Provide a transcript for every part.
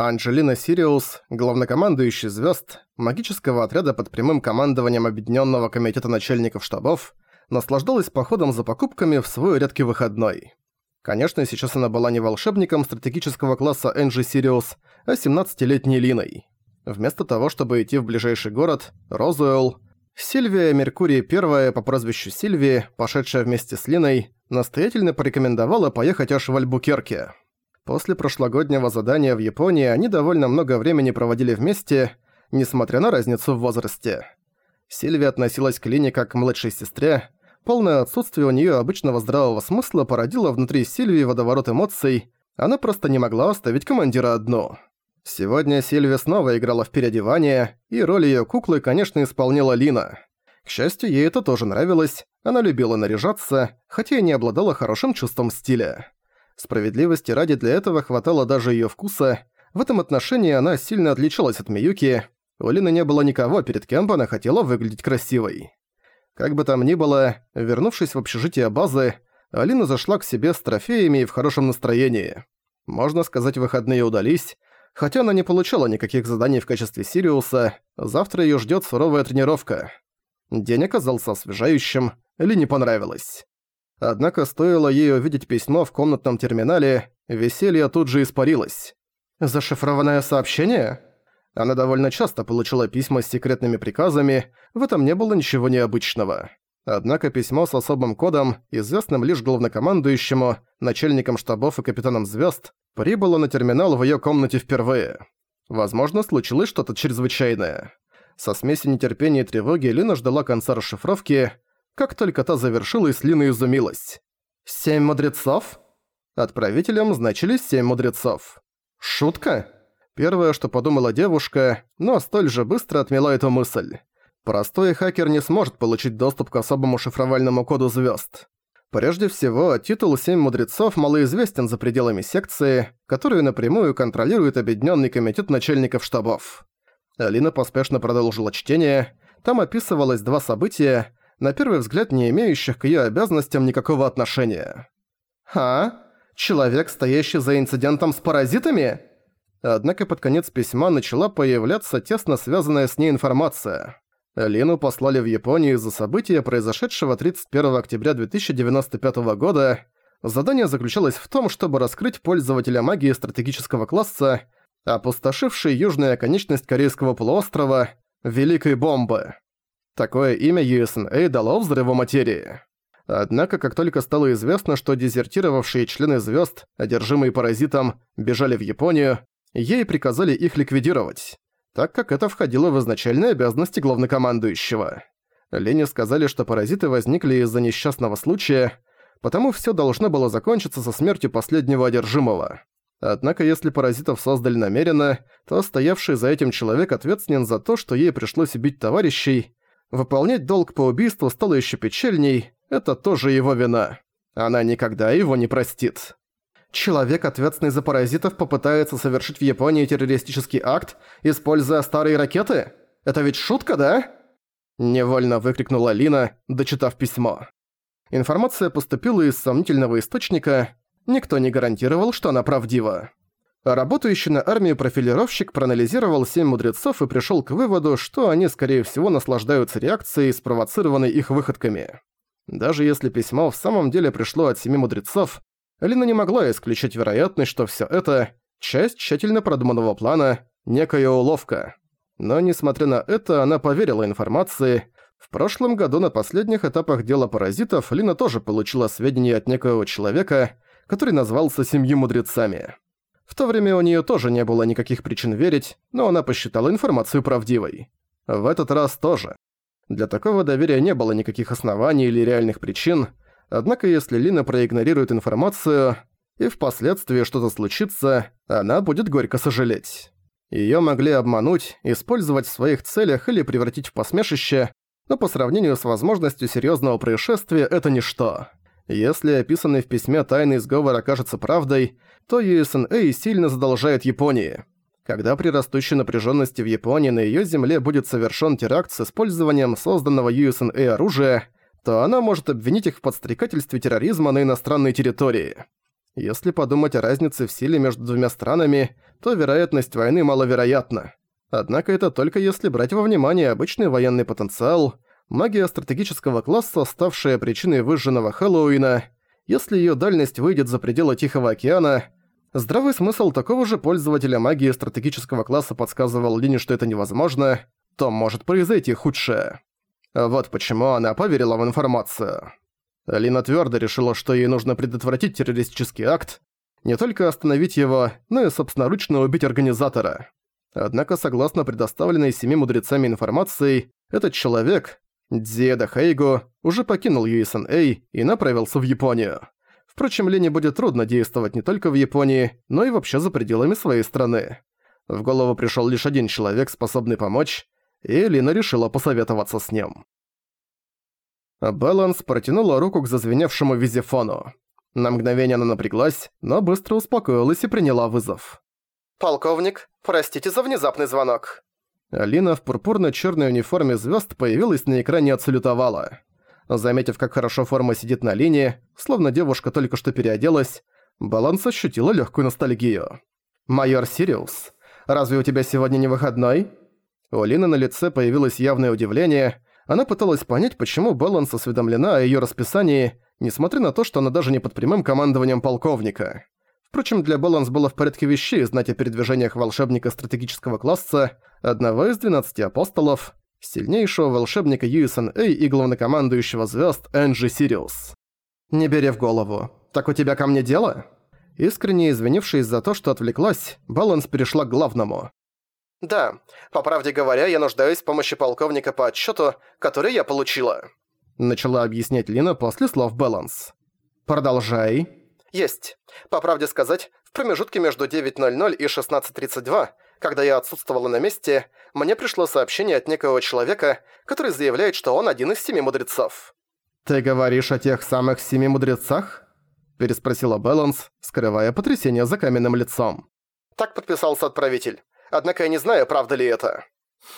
Анджелина Сириус, главнокомандующий звезд магического отряда под прямым командованием Объединенного комитета начальников штабов, наслаждалась походом за покупками в свой редкий выходной. Конечно, сейчас она была не волшебником стратегического класса Энджи Сириус, а 17-летней Линой. Вместо того, чтобы идти в ближайший город, Розуэлл, Сильвия Меркурий I по прозвищу Сильвии, пошедшая вместе с Линой, настоятельно порекомендовала поехать аж в Альбукерке. После прошлогоднего задания в Японии они довольно много времени проводили вместе, несмотря на разницу в возрасте. Сильвия относилась к Лине как к младшей сестре, полное отсутствие у неё обычного здравого смысла породило внутри Сильвии водоворот эмоций, она просто не могла оставить командира одну. Сегодня Сильвия снова играла в переодевание, и роль её куклы, конечно, исполняла Лина. К счастью, ей это тоже нравилось, она любила наряжаться, хотя и не обладала хорошим чувством стиля. Справедливости ради для этого хватало даже её вкуса, в этом отношении она сильно отличалась от Миюки, у Лины не было никого, перед кем она хотела выглядеть красивой. Как бы там ни было, вернувшись в общежитие базы, Алина зашла к себе с трофеями и в хорошем настроении. Можно сказать, выходные удались, Хотя она не получала никаких заданий в качестве Сириуса, завтра её ждёт суровая тренировка. День оказался освежающим, или не понравилось. Однако стоило ей увидеть письмо в комнатном терминале, веселье тут же испарилось. «Зашифрованное сообщение?» Она довольно часто получила письма с секретными приказами, в этом не было ничего необычного. Однако письмо с особым кодом, известным лишь главнокомандующему, начальникам штабов и капитанам звезд, прибыло на терминал в её комнате впервые. Возможно, случилось что-то чрезвычайное. Со смесью нетерпения и тревоги Лина ждала конца расшифровки. Как только та завершилась, Лина изумилась. «Семь мудрецов?» Отправителем значились семь мудрецов. «Шутка?» Первое, что подумала девушка, но столь же быстро отмела эту мысль. Простой хакер не сможет получить доступ к особому шифровальному коду звезд. Прежде всего, титул «Семь мудрецов» малоизвестен за пределами секции, которую напрямую контролирует Объединенный комитет начальников штабов. Алина поспешно продолжила чтение. Там описывалось два события, на первый взгляд не имеющих к ее обязанностям никакого отношения. «А? Человек, стоящий за инцидентом с паразитами?» Однако под конец письма начала появляться тесно связанная с ней информация. Лину послали в Японию из-за события, произошедшего 31 октября 2095 года. Задание заключалось в том, чтобы раскрыть пользователя магии стратегического класса, опустошившей южная конечность Корейского полуострова Великой Бомбы. Такое имя USNA дало взрыву материи. Однако, как только стало известно, что дезертировавшие члены звезд, одержимые паразитом, бежали в Японию, ей приказали их ликвидировать так как это входило в изначальные обязанности главнокомандующего. Лене сказали, что паразиты возникли из-за несчастного случая, потому всё должно было закончиться со смертью последнего одержимого. Однако если паразитов создали намеренно, то стоявший за этим человек ответственен за то, что ей пришлось убить товарищей. Выполнять долг по убийству стало ещё печальней, это тоже его вина. Она никогда его не простит. Человек, ответственный за паразитов, попытается совершить в Японии террористический акт, используя старые ракеты? Это ведь шутка, да?» Невольно выкрикнула Лина, дочитав письмо. Информация поступила из сомнительного источника, никто не гарантировал, что она правдива. Работающий на армию профилировщик проанализировал семь мудрецов и пришел к выводу, что они, скорее всего, наслаждаются реакцией, спровоцированной их выходками. Даже если письмо в самом деле пришло от семи мудрецов, Лина не могла исключить вероятность, что всё это – часть тщательно продуманного плана, некая уловка. Но, несмотря на это, она поверила информации. В прошлом году на последних этапах дела паразитов Лина тоже получила сведения от некоего человека, который назвался «семью мудрецами». В то время у неё тоже не было никаких причин верить, но она посчитала информацию правдивой. В этот раз тоже. Для такого доверия не было никаких оснований или реальных причин – Однако если Лина проигнорирует информацию, и впоследствии что-то случится, она будет горько сожалеть. Её могли обмануть, использовать в своих целях или превратить в посмешище, но по сравнению с возможностью серьёзного происшествия это ничто. Если описанный в письме тайный сговор окажется правдой, то USNA сильно задолжает Японии. Когда при растущей напряженности в Японии на её земле будет совершен теракт с использованием созданного USNA оружия, то она может обвинить их в подстрекательстве терроризма на иностранной территории. Если подумать о разнице в силе между двумя странами, то вероятность войны маловероятна. Однако это только если брать во внимание обычный военный потенциал, магия стратегического класса, ставшая причиной выжженного Хэллоуина, если её дальность выйдет за пределы Тихого океана, здравый смысл такого же пользователя магии стратегического класса подсказывал Лине, что это невозможно, то может произойти худшее. Вот почему она поверила в информацию. Лина твёрдо решила, что ей нужно предотвратить террористический акт, не только остановить его, но и собственноручно убить организатора. Однако, согласно предоставленной семи мудрецами информации, этот человек, Дзиэда Хейго, уже покинул USNA и направился в Японию. Впрочем, Лене будет трудно действовать не только в Японии, но и вообще за пределами своей страны. В голову пришёл лишь один человек, способный помочь, и Лина решила посоветоваться с ним. Баланс протянула руку к зазвеневшему визифону. На мгновение она напряглась, но быстро успокоилась и приняла вызов. «Полковник, простите за внезапный звонок». Алина в пурпурно-чёрной униформе звёзд появилась на экране и отсалютовала. Заметив, как хорошо форма сидит на линии, словно девушка только что переоделась, Баланс ощутила лёгкую ностальгию. «Майор Сириус, разве у тебя сегодня не выходной?» У Алины на лице появилось явное удивление. Она пыталась понять, почему Баланс осведомлена о её расписании, несмотря на то, что она даже не под прямым командованием полковника. Впрочем, для Баланс было в порядке вещей знать о передвижениях волшебника стратегического класса, одного из 12 апостолов, сильнейшего волшебника USNA и главнокомандующего звезд Энджи Сириус. «Не бери в голову. Так у тебя ко мне дело?» Искренне извинившись за то, что отвлеклась, Баланс перешла к главному. «Да, по правде говоря, я нуждаюсь в помощи полковника по отчету, который я получила». Начала объяснять Лина после слов Баланс. «Продолжай». Есть. По правде сказать, в промежутке между 9.00 и 16.32, когда я отсутствовала на месте, мне пришло сообщение от некого человека, который заявляет, что он один из семи мудрецов. «Ты говоришь о тех самых семи мудрецах?» переспросила Бэланс, скрывая потрясение за каменным лицом. Так подписался отправитель. Однако я не знаю, правда ли это.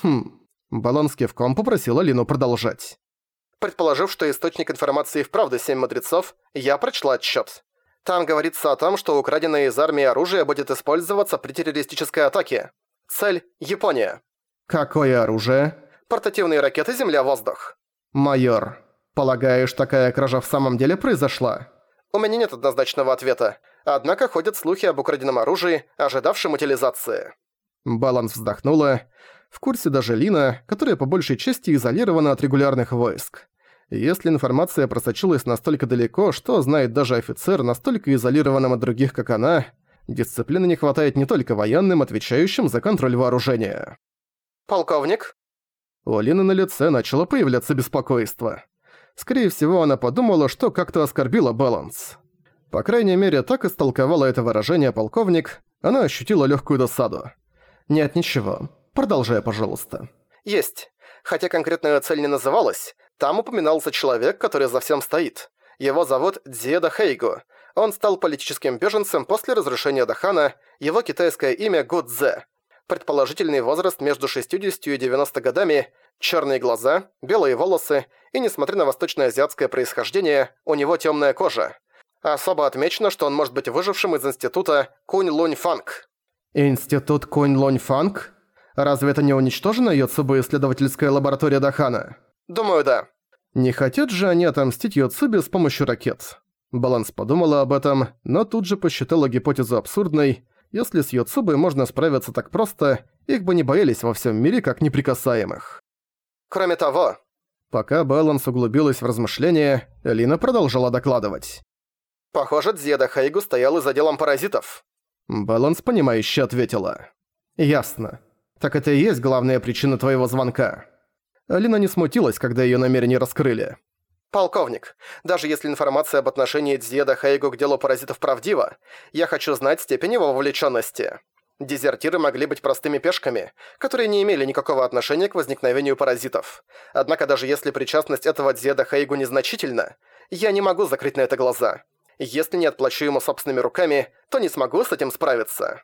Хм. Баланс кивком попросила Лину продолжать. Предположив, что источник информации вправду семь мудрецов, я прочла отчет. Там говорится о том, что украденное из армии оружие будет использоваться при террористической атаке. Цель – Япония. Какое оружие? Портативные ракеты «Земля-воздух». Майор, полагаешь, такая кража в самом деле произошла? У меня нет однозначного ответа. Однако ходят слухи об украденном оружии, ожидавшем утилизации. Баланс вздохнула. В курсе даже Лина, которая по большей части изолирована от регулярных войск. Если информация просочилась настолько далеко, что знает даже офицер, настолько изолированным от других, как она, дисциплины не хватает не только военным, отвечающим за контроль вооружения. «Полковник?» У Алины на лице начало появляться беспокойство. Скорее всего, она подумала, что как-то оскорбила баланс. По крайней мере, так истолковала это выражение полковник, она ощутила легкую досаду. «Нет, ничего. Продолжай, пожалуйста». «Есть. Хотя конкретная цель не называлась, там упоминался человек, который за всем стоит. Его зовут Дзеда Хейго. Он стал политическим беженцем после разрушения Дахана, его китайское имя Гудзе. Предположительный возраст между 60 и 90 годами, черные глаза, белые волосы, и несмотря на восточноазиатское происхождение, у него темная кожа. Особо отмечено, что он может быть выжившим из института Кунь-Лунь-Фанг. Институт Кунь-Лунь-Фанг? Разве это не уничтожена Йоцубо исследовательская лаборатория Дахана? Думаю, да. Не хотят же они отомстить Йоцуби с помощью ракет. Баланс подумала об этом, но тут же посчитала гипотезу абсурдной. Если с Йоцубой можно справиться так просто, их бы не боялись во всем мире как неприкасаемых. Кроме того... Пока Баланс углубилась в размышления, Лина продолжала докладывать. «Похоже, Дзеда Хайгу стоял и за делом паразитов». Баланс, понимающе ответила. «Ясно. Так это и есть главная причина твоего звонка». Алина не смутилась, когда её намерения раскрыли. «Полковник, даже если информация об отношении Дзеда Хайго к делу паразитов правдива, я хочу знать степень его вовлеченности. Дезертиры могли быть простыми пешками, которые не имели никакого отношения к возникновению паразитов. Однако даже если причастность этого Дзеда Хайгу незначительна, я не могу закрыть на это глаза. Если не отплачу ему собственными руками, то не смогу с этим справиться».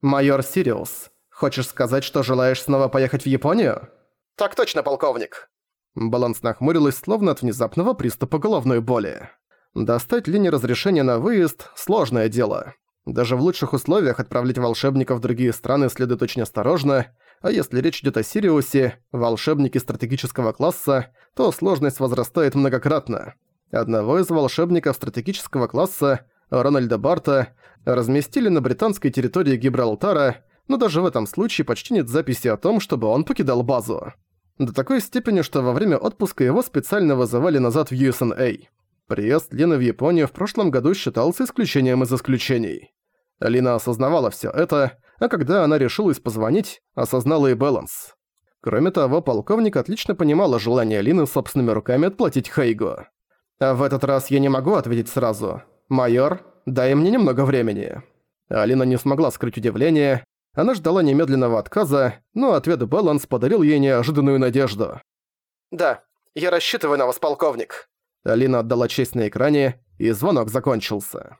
«Майор Сириус, хочешь сказать, что желаешь снова поехать в Японию?» «Так точно, полковник». Баланс нахмурилась, словно от внезапного приступа головной боли. Достать Лине разрешение на выезд – сложное дело. Даже в лучших условиях отправлять волшебников в другие страны следует очень осторожно, а если речь идет о Сириусе, волшебнике стратегического класса, то сложность возрастает многократно. Одного из волшебников стратегического класса, Рональда Барта, разместили на британской территории Гибралтара, но даже в этом случае почти нет записи о том, чтобы он покидал базу. До такой степени, что во время отпуска его специально вызывали назад в USNA. Приезд Лины в Японию в прошлом году считался исключением из исключений. Лина осознавала всё это, а когда она решилась позвонить, осознала и баланс. Кроме того, полковник отлично понимала желание Лины собственными руками отплатить Хейго. «А в этот раз я не могу ответить сразу. Майор, дай мне немного времени». Алина не смогла скрыть удивление. Она ждала немедленного отказа, но ответ Баланс подарил ей неожиданную надежду. «Да, я рассчитываю на вас, полковник». Алина отдала честь на экране, и звонок закончился.